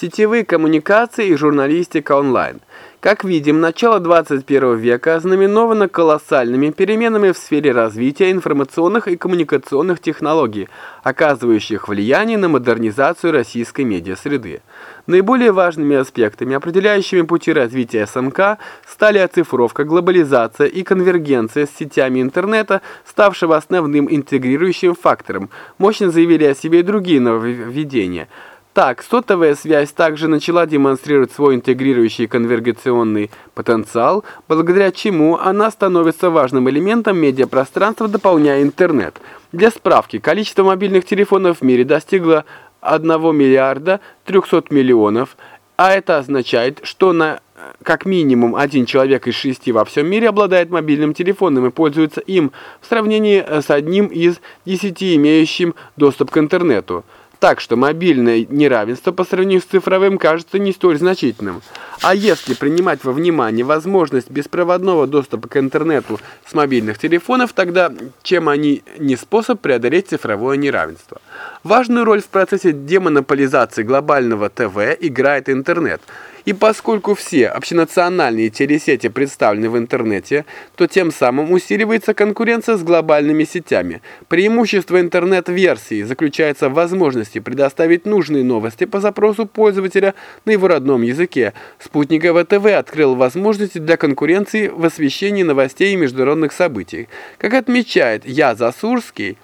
сетевые коммуникации и журналистика онлайн. Как видим, начало 21 века знаменовано колоссальными переменами в сфере развития информационных и коммуникационных технологий, оказывающих влияние на модернизацию российской медиасреды. Наиболее важными аспектами, определяющими пути развития СМК, стали оцифровка, глобализация и конвергенция с сетями интернета, ставшего основным интегрирующим фактором. Мощно заявили о себе и другие нововведения – так, сотовая связь также начала демонстрировать свой интегрирующий конвергационный потенциал, благодаря чему она становится важным элементом медиапространства, дополняя интернет. Для справки, количество мобильных телефонов в мире достигло 1 миллиарда 300 миллионов, а это означает, что на как минимум один человек из шести во всем мире обладает мобильным телефоном и пользуется им в сравнении с одним из десяти имеющим доступ к интернету. Так что мобильное неравенство по сравнению с цифровым кажется не столь значительным. А если принимать во внимание возможность беспроводного доступа к интернету с мобильных телефонов, тогда чем они не способ преодолеть цифровое неравенство? Важную роль в процессе демонополизации глобального ТВ играет интернет – и поскольку все общенациональные телесети представлены в интернете, то тем самым усиливается конкуренция с глобальными сетями. Преимущество интернет-версии заключается в возможности предоставить нужные новости по запросу пользователя на его родном языке. Спутниковое ТВ открыл возможности для конкуренции в освещении новостей и международных событий. Как отмечает Я Засурский,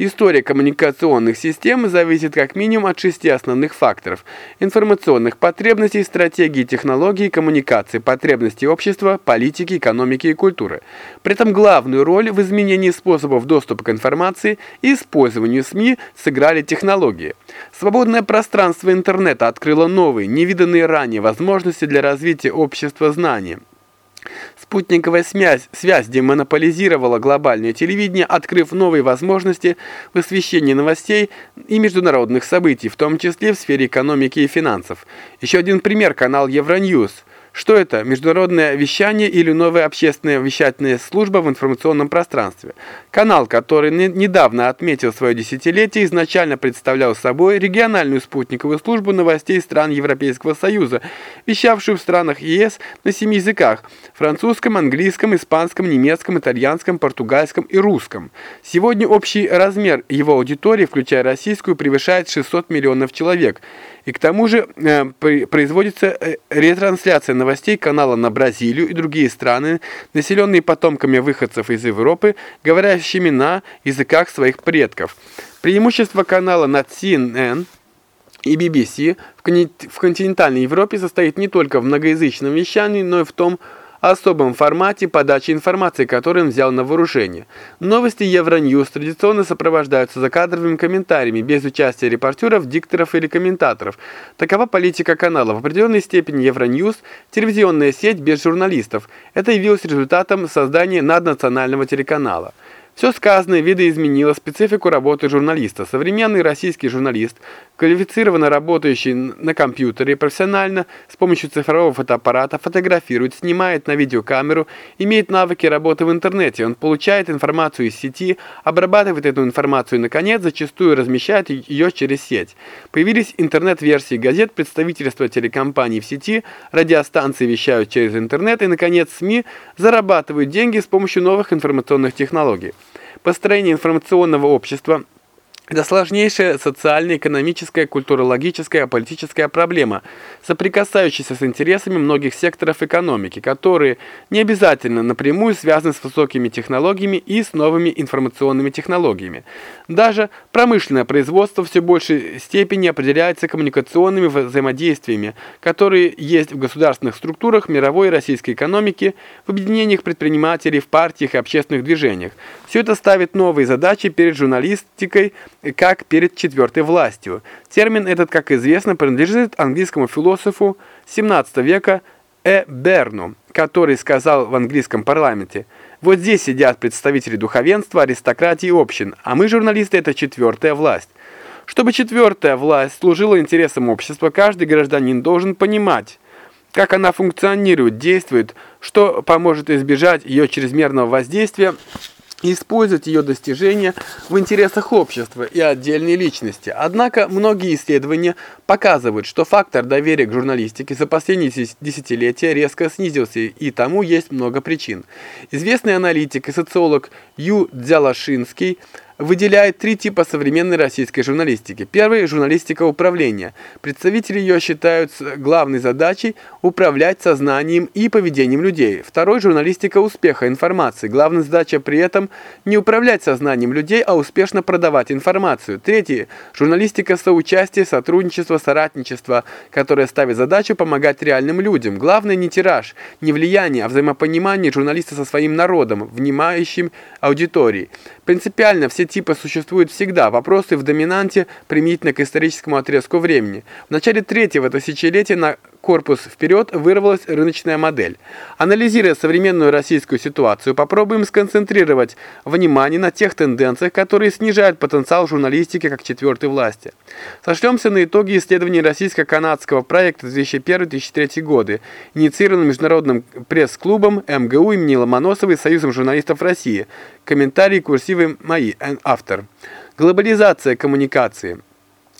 История коммуникационных систем зависит как минимум от шести основных факторов – информационных потребностей, стратегии, технологий, коммуникации, потребностей общества, политики, экономики и культуры. При этом главную роль в изменении способов доступа к информации и использованию СМИ сыграли технологии. Свободное пространство интернета открыло новые, невиданные ранее возможности для развития общества знания. Спутниковая связь, связь демонополизировала глобальное телевидение, открыв новые возможности в освещении новостей и международных событий, в том числе в сфере экономики и финансов. Еще один пример – канал Евроньюз – что это? Международное вещание или новая общественная вещательная служба в информационном пространстве? Канал, который недавно отметил свое десятилетие, изначально представлял собой региональную спутниковую службу новостей стран Европейского Союза, вещавшую в странах ЕС на семи языках – французском, английском, испанском, немецком, итальянском, португальском и русском. Сегодня общий размер его аудитории, включая российскую, превышает 600 миллионов человек – и к тому же э, производится э, ретрансляция новостей канала на Бразилию и другие страны, населенные потомками выходцев из Европы, говорящими на языках своих предков. Преимущество канала над CNN и BBC в континентальной Европе состоит не только в многоязычном вещании, но и в том, особом формате подачи информации, который он взял на вооружение. Новости Евроньюз традиционно сопровождаются закадровыми комментариями, без участия репортеров, дикторов или комментаторов. Такова политика канала. В определенной степени Евроньюз – телевизионная сеть без журналистов. Это явилось результатом создания наднационального телеканала. Все сказанное видоизменило специфику работы журналиста. Современный российский журналист, квалифицированно работающий на компьютере, профессионально, с помощью цифрового фотоаппарата, фотографирует, снимает на видеокамеру, имеет навыки работы в интернете. Он получает информацию из сети, обрабатывает эту информацию и, наконец, зачастую размещает ее через сеть. Появились интернет-версии газет, представительства телекомпаний в сети, радиостанции вещают через интернет и, наконец, СМИ зарабатывают деньги с помощью новых информационных технологий. Построение информационного общества – это сложнейшая социальная, экономическая, культурологическая, политическая проблема, соприкасающаяся с интересами многих секторов экономики, которые не обязательно напрямую связаны с высокими технологиями и с новыми информационными технологиями. Даже промышленное производство в все большей степени определяется коммуникационными взаимодействиями, которые есть в государственных структурах мировой и российской экономики, в объединениях предпринимателей, в партиях и общественных движениях. Все это ставит новые задачи перед журналистикой, как перед четвертой властью. Термин этот, как известно, принадлежит английскому философу 17 века Э. Берну, который сказал в английском парламенте «Вот здесь сидят представители духовенства, аристократии и общин, а мы, журналисты, это четвертая власть». Чтобы четвертая власть служила интересам общества, каждый гражданин должен понимать, как она функционирует, действует, что поможет избежать ее чрезмерного воздействия и использовать ее достижения в интересах общества и отдельной личности. Однако многие исследования показывают, что фактор доверия к журналистике за последние десятилетия резко снизился, и тому есть много причин. Известный аналитик и социолог Ю Дзялашинский – выделяет три типа современной российской журналистики. Первый – журналистика управления. Представители ее считают главной задачей управлять сознанием и поведением людей. Второй – журналистика успеха информации. Главная задача при этом не управлять сознанием людей, а успешно продавать информацию. Третий – журналистика соучастия, сотрудничества, соратничества, которая ставит задачу помогать реальным людям. Главное не тираж, не влияние, а взаимопонимание журналиста со своим народом, внимающим аудиторией. Принципиально все типы существуют всегда, вопросы в доминанте применительно к историческому отрезку времени. В начале третьего тысячелетия на корпус вперед вырвалась рыночная модель. Анализируя современную российскую ситуацию, попробуем сконцентрировать внимание на тех тенденциях, которые снижают потенциал журналистики как четвертой власти. Сошлемся на итоги исследований российско-канадского проекта 2001-2003 годы, инициированным Международным пресс-клубом МГУ имени Ломоносова и Союзом журналистов России. Комментарий курсивы мои, автор. Глобализация коммуникации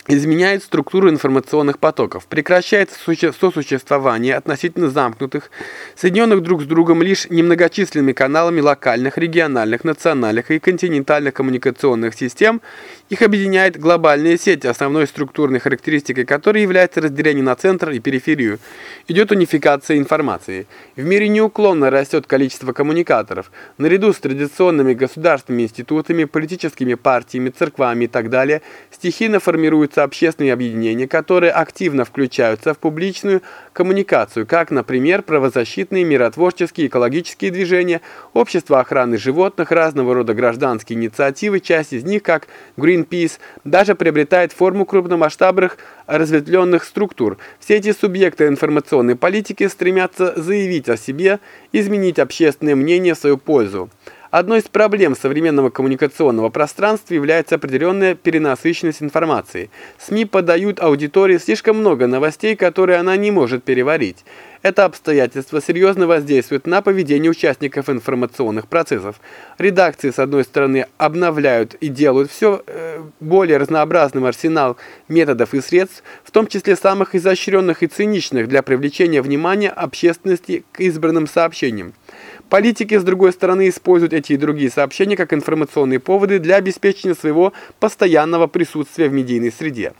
изменяет структуру информационных потоков, прекращается сосуществование относительно замкнутых, соединенных друг с другом лишь немногочисленными каналами локальных, региональных, национальных и континентальных коммуникационных систем, их объединяет глобальная сеть, основной структурной характеристикой которой является разделение на центр и периферию. Идет унификация информации. В мире неуклонно растет количество коммуникаторов. Наряду с традиционными государственными институтами, политическими партиями, церквами и так далее, стихийно формируются создаются общественные объединения, которые активно включаются в публичную коммуникацию, как, например, правозащитные, миротворческие, экологические движения, общество охраны животных, разного рода гражданские инициативы, часть из них, как Greenpeace, даже приобретает форму крупномасштабных разветвленных структур. Все эти субъекты информационной политики стремятся заявить о себе, изменить общественное мнение в свою пользу. Одной из проблем современного коммуникационного пространства является определенная перенасыщенность информации. СМИ подают аудитории слишком много новостей, которые она не может переварить. Это обстоятельство серьезно воздействует на поведение участников информационных процессов. Редакции, с одной стороны, обновляют и делают все э, более разнообразным арсенал методов и средств, в том числе самых изощренных и циничных для привлечения внимания общественности к избранным сообщениям. Политики, с другой стороны, используют эти и другие сообщения как информационные поводы для обеспечения своего постоянного присутствия в медийной среде.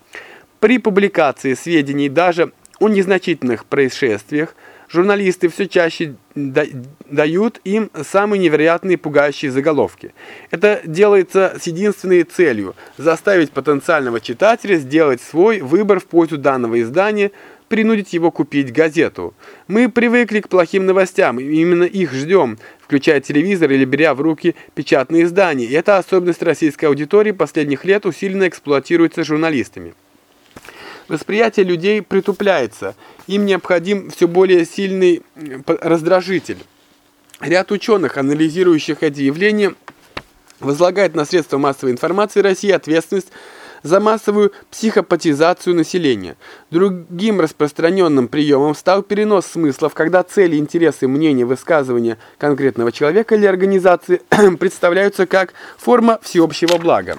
При публикации сведений даже о незначительных происшествиях журналисты все чаще дают им самые невероятные пугающие заголовки. Это делается с единственной целью – заставить потенциального читателя сделать свой выбор в пользу данного издания – принудить его купить газету. Мы привыкли к плохим новостям, и именно их ждем, включая телевизор или беря в руки печатные издания. И эта особенность российской аудитории последних лет усиленно эксплуатируется журналистами. Восприятие людей притупляется, им необходим все более сильный раздражитель. Ряд ученых, анализирующих эти явления, возлагает на средства массовой информации России ответственность за массовую психопатизацию населения. Другим распространенным приемом стал перенос смыслов, когда цели, интересы, мнения, высказывания конкретного человека или организации представляются как форма всеобщего блага.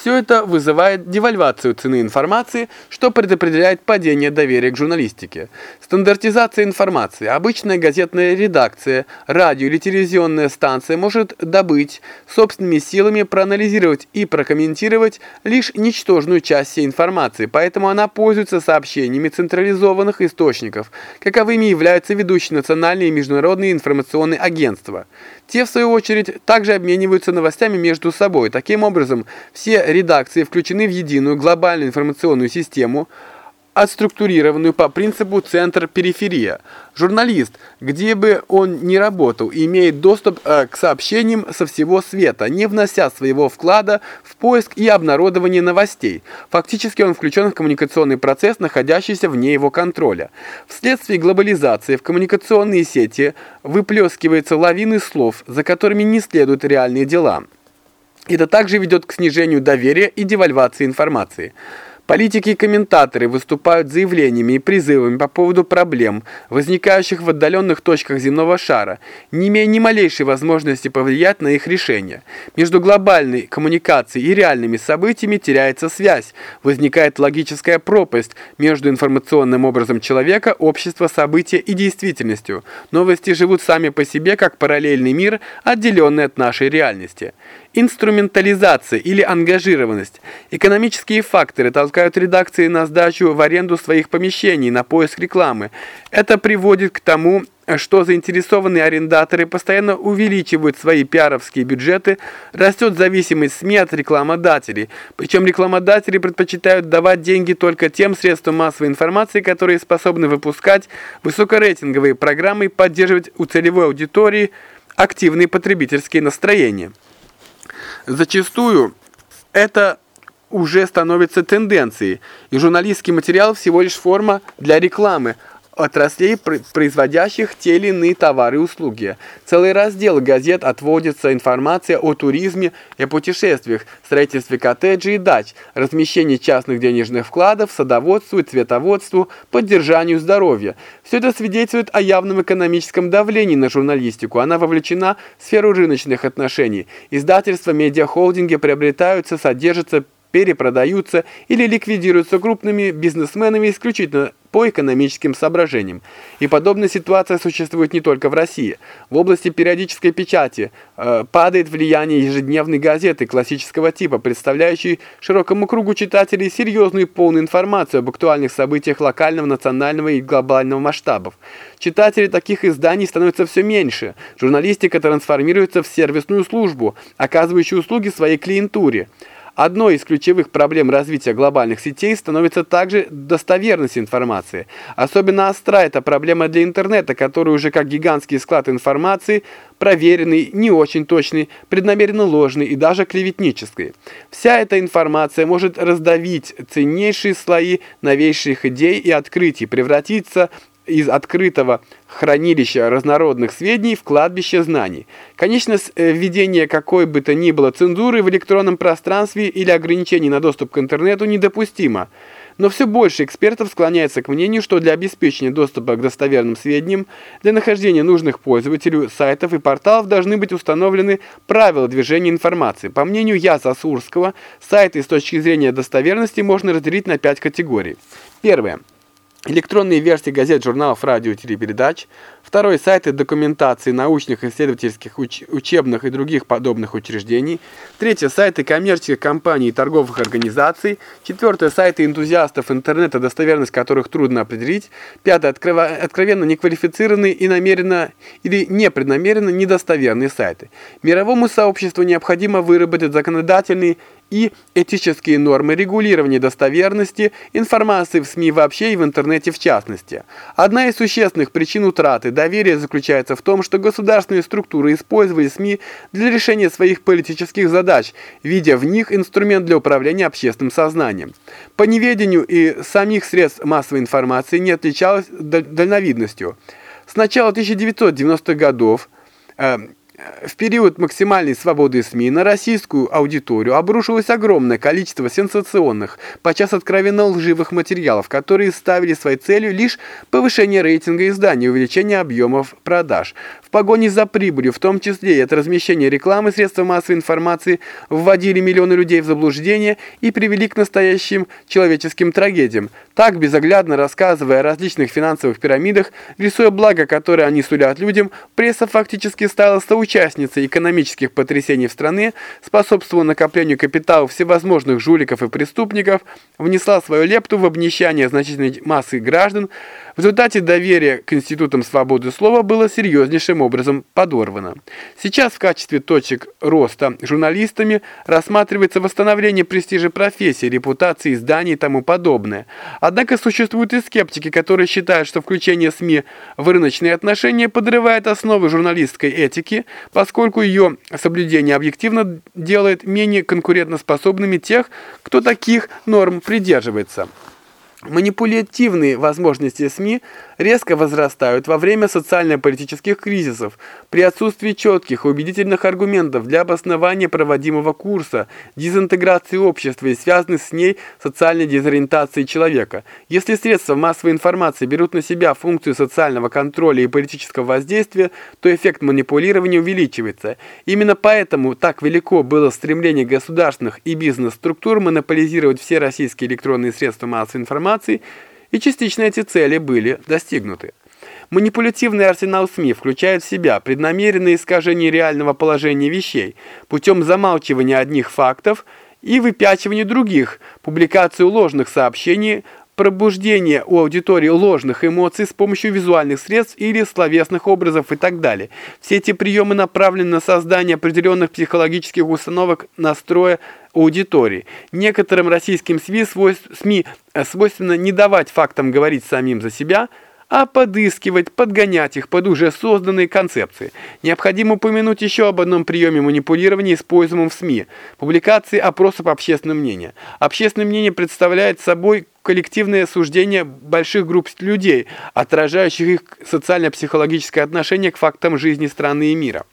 Все это вызывает девальвацию цены информации, что предопределяет падение доверия к журналистике. Стандартизация информации. Обычная газетная редакция, радио или телевизионная станция может добыть, собственными силами проанализировать и прокомментировать лишь ничтожную часть всей информации, поэтому она пользуется сообщениями централизованных источников, каковыми являются ведущие национальные и международные информационные агентства. Те, в свою очередь, также обмениваются новостями между собой. Таким образом, все редакции включены в единую глобальную информационную систему, отструктурированную по принципу центр-периферия. Журналист, где бы он ни работал, имеет доступ э, к сообщениям со всего света, не внося своего вклада в поиск и обнародование новостей. Фактически он включен в коммуникационный процесс, находящийся вне его контроля. Вследствие глобализации в коммуникационные сети выплескиваются лавины слов, за которыми не следуют реальные дела. Это также ведет к снижению доверия и девальвации информации. Политики и комментаторы выступают заявлениями и призывами по поводу проблем, возникающих в отдаленных точках земного шара, не имея ни малейшей возможности повлиять на их решение. Между глобальной коммуникацией и реальными событиями теряется связь, возникает логическая пропасть между информационным образом человека, общества, события и действительностью. Новости живут сами по себе, как параллельный мир, отделенный от нашей реальности. Инструментализация или ангажированность. Экономические факторы толкают редакции на сдачу в аренду своих помещений, на поиск рекламы. Это приводит к тому, что заинтересованные арендаторы постоянно увеличивают свои пиаровские бюджеты, растет зависимость СМИ от рекламодателей. Причем рекламодатели предпочитают давать деньги только тем средствам массовой информации, которые способны выпускать высокорейтинговые программы и поддерживать у целевой аудитории активные потребительские настроения. Зачастую это уже становится тенденцией, и журналистский материал всего лишь форма для рекламы, отраслей, производящих те или иные товары и услуги. Целый раздел газет отводится информация о туризме и путешествиях, строительстве коттеджей и дач, размещении частных денежных вкладов, садоводству и цветоводству, поддержанию здоровья. Все это свидетельствует о явном экономическом давлении на журналистику. Она вовлечена в сферу рыночных отношений. Издательства, медиахолдинги приобретаются, содержатся, перепродаются или ликвидируются крупными бизнесменами исключительно по экономическим соображениям. И подобная ситуация существует не только в России. В области периодической печати э, падает влияние ежедневной газеты классического типа, представляющей широкому кругу читателей серьезную и полную информацию об актуальных событиях локального, национального и глобального масштабов. Читателей таких изданий становится все меньше. Журналистика трансформируется в сервисную службу, оказывающую услуги своей клиентуре. Одной из ключевых проблем развития глобальных сетей становится также достоверность информации. Особенно остра эта проблема для интернета, который уже как гигантский склад информации, проверенный, не очень точный, преднамеренно ложный и даже клеветнический. Вся эта информация может раздавить ценнейшие слои новейших идей и открытий, превратиться из открытого хранилища разнородных сведений в кладбище знаний. Конечно, э, введение какой бы то ни было цензуры в электронном пространстве или ограничений на доступ к интернету недопустимо. Но все больше экспертов склоняется к мнению, что для обеспечения доступа к достоверным сведениям, для нахождения нужных пользователю сайтов и порталов должны быть установлены правила движения информации. По мнению Яза Сурского, сайты с точки зрения достоверности можно разделить на пять категорий. Первое. Электронные версии газет, журналов, радио, телепередач. Второй – сайты документации научных, исследовательских, уч учебных и других подобных учреждений. Третье – сайты коммерческих компаний и торговых организаций. Четвертое – сайты энтузиастов интернета, достоверность которых трудно определить. Пятое – откровенно неквалифицированные и намеренно или непреднамеренно недостоверные сайты. Мировому сообществу необходимо выработать законодательные и этические нормы регулирования достоверности информации в СМИ вообще и в интернете в частности. Одна из существенных причин утраты доверия заключается в том, что государственные структуры использовали СМИ для решения своих политических задач, видя в них инструмент для управления общественным сознанием. По неведению и самих средств массовой информации не отличалась дальновидностью. С начала 1990-х годов э, в период максимальной свободы СМИ на российскую аудиторию обрушилось огромное количество сенсационных, подчас откровенно лживых материалов, которые ставили своей целью лишь повышение рейтинга издания и увеличение объемов продаж. В погоне за прибылью, в том числе и от размещения рекламы, средства массовой информации вводили миллионы людей в заблуждение и привели к настоящим человеческим трагедиям. Так, безоглядно рассказывая о различных финансовых пирамидах, рисуя благо, которое они сулят людям, пресса фактически стала соучастницей экономических потрясений в стране, способствовала накоплению капитала всевозможных жуликов и преступников, внесла свою лепту в обнищание значительной массы граждан, в результате доверие к институтам свободы слова было серьезнейшим образом подорвано. Сейчас в качестве точек роста журналистами рассматривается восстановление престижа профессии, репутации изданий и тому подобное. Однако существуют и скептики, которые считают, что включение СМИ в рыночные отношения подрывает основы журналистской этики, поскольку ее соблюдение объективно делает менее конкурентоспособными тех, кто таких норм придерживается. Манипулятивные возможности СМИ резко возрастают во время социально-политических кризисов, при отсутствии четких и убедительных аргументов для обоснования проводимого курса, дезинтеграции общества и связанной с ней социальной дезориентации человека. Если средства массовой информации берут на себя функцию социального контроля и политического воздействия, то эффект манипулирования увеличивается. Именно поэтому так велико было стремление государственных и бизнес-структур монополизировать все российские электронные средства массовой информации, информации, и частично эти цели были достигнуты. Манипулятивный арсенал СМИ включает в себя преднамеренное искажение реального положения вещей путем замалчивания одних фактов и выпячивания других, публикацию ложных сообщений, пробуждение у аудитории ложных эмоций с помощью визуальных средств или словесных образов и так далее. Все эти приемы направлены на создание определенных психологических установок настроя аудитории. Некоторым российским СМИ, СМИ э, свойственно не давать фактам говорить самим за себя – а подыскивать, подгонять их под уже созданные концепции. Необходимо упомянуть еще об одном приеме манипулирования, используемом в СМИ – публикации опросов общественного мнения. Общественное мнение представляет собой коллективное суждение больших групп людей, отражающих их социально-психологическое отношение к фактам жизни страны и мира.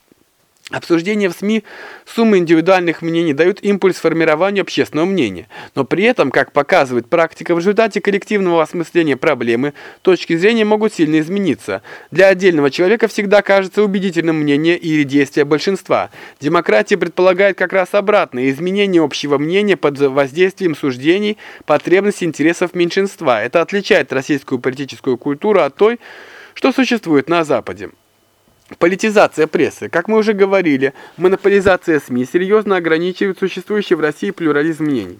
Обсуждения в СМИ суммы индивидуальных мнений дают импульс формированию общественного мнения, но при этом, как показывает практика, в результате коллективного осмысления проблемы точки зрения могут сильно измениться. Для отдельного человека всегда кажется убедительным мнение или действие большинства. Демократия предполагает как раз обратное – изменение общего мнения под воздействием суждений, потребностей, интересов меньшинства. Это отличает российскую политическую культуру от той, что существует на Западе. Политизация прессы. Как мы уже говорили, монополизация СМИ серьезно ограничивает существующий в России плюрализм мнений.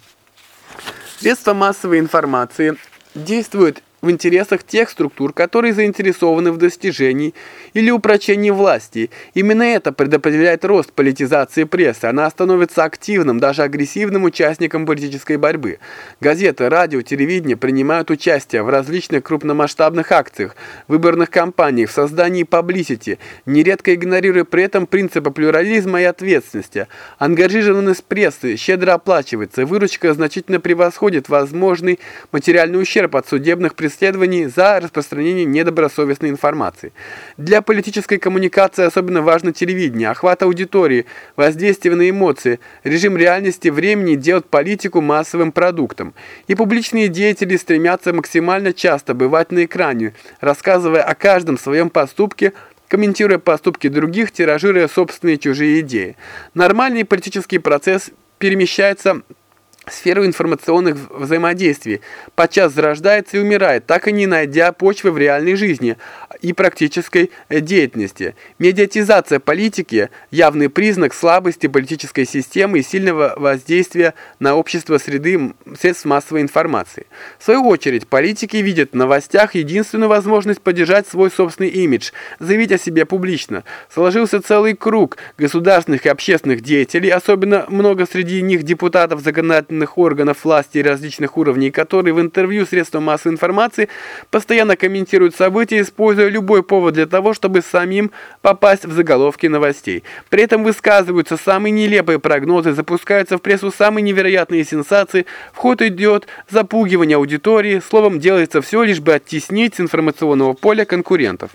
Средства массовой информации действуют в интересах тех структур, которые заинтересованы в достижении или упрочении власти. Именно это предопределяет рост политизации прессы. Она становится активным, даже агрессивным участником политической борьбы. Газеты, радио, телевидение принимают участие в различных крупномасштабных акциях, выборных кампаниях, в создании паблисити, нередко игнорируя при этом принципы плюрализма и ответственности. Ангажированность прессы щедро оплачивается, выручка значительно превосходит возможный материальный ущерб от судебных преследований преследований за распространение недобросовестной информации. Для политической коммуникации особенно важно телевидение, охват аудитории, воздействие на эмоции, режим реальности времени делает политику массовым продуктом. И публичные деятели стремятся максимально часто бывать на экране, рассказывая о каждом своем поступке, комментируя поступки других, тиражируя собственные чужие идеи. Нормальный политический процесс перемещается сферу информационных взаимодействий, подчас зарождается и умирает, так и не найдя почвы в реальной жизни и практической деятельности. Медиатизация политики – явный признак слабости политической системы и сильного воздействия на общество среды средств массовой информации. В свою очередь, политики видят в новостях единственную возможность поддержать свой собственный имидж, заявить о себе публично. Сложился целый круг государственных и общественных деятелей, особенно много среди них депутатов законодательных государственных органов власти различных уровней, которые в интервью средствам массовой информации постоянно комментируют события, используя любой повод для того, чтобы самим попасть в заголовки новостей. При этом высказываются самые нелепые прогнозы, запускаются в прессу самые невероятные сенсации, в ход идет запугивание аудитории, словом, делается все лишь бы оттеснить с информационного поля конкурентов.